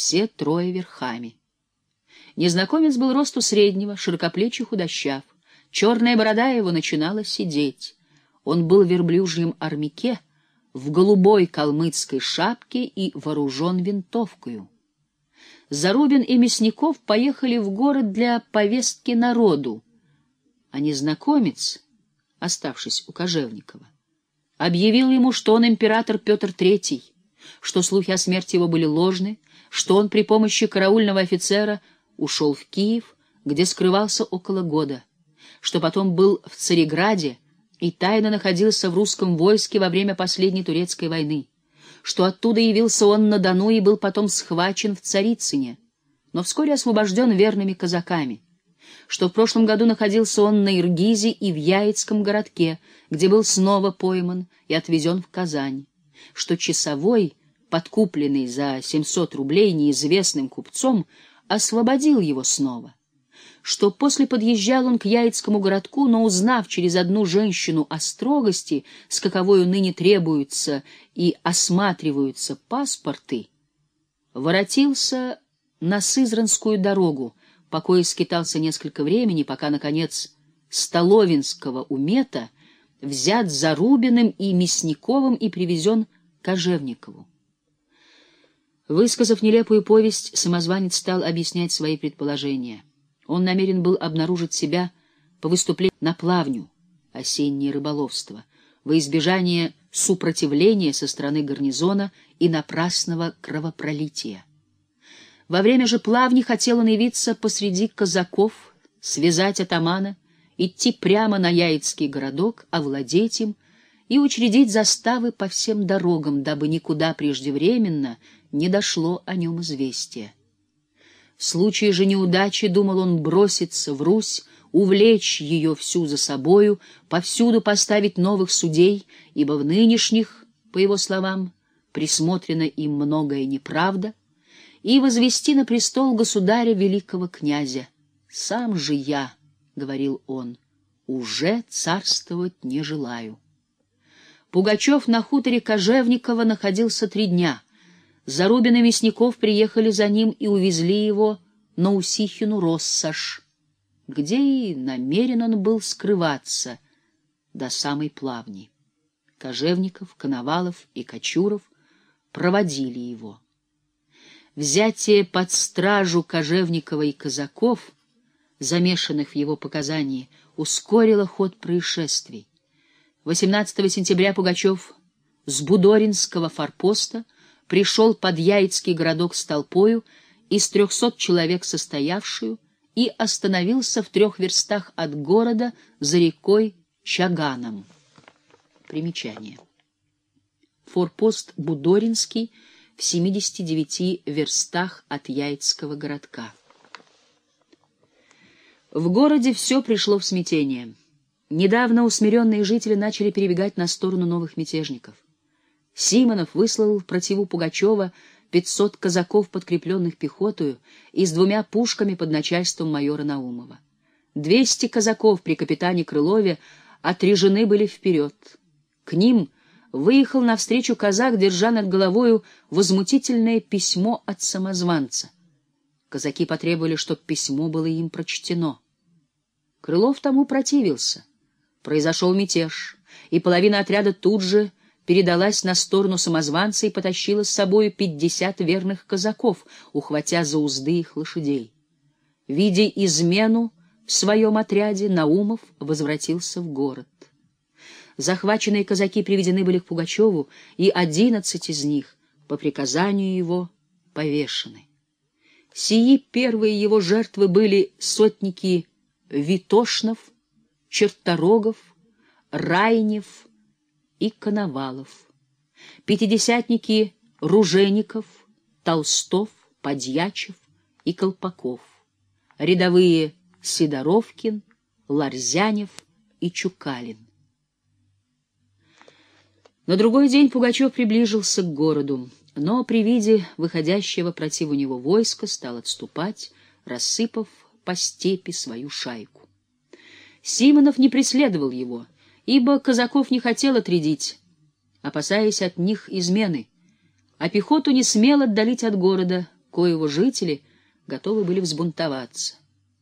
все трое верхами. Незнакомец был росту среднего, широкоплечий худощав. Черная борода его начинала сидеть. Он был в верблюжьем армяке, в голубой калмыцкой шапке и вооружен винтовкою. Зарубин и Мясников поехали в город для повестки народу, а незнакомец, оставшись у Кожевникова, объявил ему, что он император Петр III, что слухи о смерти его были ложны, что он при помощи караульного офицера ушел в Киев, где скрывался около года, что потом был в Цареграде и тайно находился в русском войске во время последней турецкой войны, что оттуда явился он на Дону и был потом схвачен в Царицыне, но вскоре освобожден верными казаками, что в прошлом году находился он на Иргизе и в Яицком городке, где был снова пойман и отвезен в Казань, что часовой, подкупленный за 700 рублей неизвестным купцом, освободил его снова, что после подъезжал он к Яицкому городку, но узнав через одну женщину о строгости, с каковою ныне требуются и осматриваются паспорты, воротился на Сызранскую дорогу, покое скитался несколько времени, пока, наконец, Столовинского умета взят за Рубиным и Мясниковым и привезен Кожевникову. Высказав нелепую повесть, самозванец стал объяснять свои предположения. Он намерен был обнаружить себя по выступлению на плавню, осеннее рыболовство, во избежание супротивления со стороны гарнизона и напрасного кровопролития. Во время же плавни хотел он явиться посреди казаков, связать атамана, идти прямо на Яицкий городок, овладеть им и учредить заставы по всем дорогам, дабы никуда преждевременно не дошло о нем известие. В случае же неудачи, думал он, броситься в Русь, увлечь ее всю за собою, повсюду поставить новых судей, ибо в нынешних, по его словам, присмотрено им многое неправда, и возвести на престол государя великого князя. «Сам же я», — говорил он, — «уже царствовать не желаю». Пугачев на хуторе Кожевникова находился три дня — Зарубин и Мясников приехали за ним и увезли его на Усихину Россаш, где и намерен он был скрываться до самой плавни. Кожевников, Коновалов и Кочуров проводили его. Взятие под стражу Кожевникова и казаков, замешанных в его показании, ускорило ход происшествий. 18 сентября Пугачев с Будоринского форпоста — пришел под Яицкий городок с толпою, из трехсот человек состоявшую, и остановился в трех верстах от города за рекой Чаганом. Примечание. Форпост Будоринский в 79 верстах от Яицкого городка. В городе все пришло в смятение. Недавно усмиренные жители начали перебегать на сторону новых мятежников. Симонов выслал противу Пугачева пятьсот казаков, подкрепленных пехотою, и с двумя пушками под начальством майора Наумова. Двести казаков при капитане Крылове отрежены были вперед. К ним выехал навстречу казак, держа над головою возмутительное письмо от самозванца. Казаки потребовали, чтобы письмо было им прочтено. Крылов тому противился. Произошел мятеж, и половина отряда тут же передалась на сторону самозванца и потащила с собою пятьдесят верных казаков, ухватя за узды их лошадей. Видя измену в своем отряде, Наумов возвратился в город. Захваченные казаки приведены были к Пугачеву, и одиннадцать из них, по приказанию его, повешены. Сии первые его жертвы были сотники Витошнов, Черторогов, Райнев, и Коновалов, пятидесятники Ружеников, Толстов, Подьячев и Колпаков, рядовые Сидоровкин, Ларзянев и Чукалин. На другой день Пугачев приближился к городу, но при виде выходящего против у него войска стал отступать, рассыпав по степи свою шайку. Симонов не преследовал его — ибо казаков не хотел отрядить, опасаясь от них измены, а пехоту не смел отдалить от города, коего жители готовы были взбунтоваться.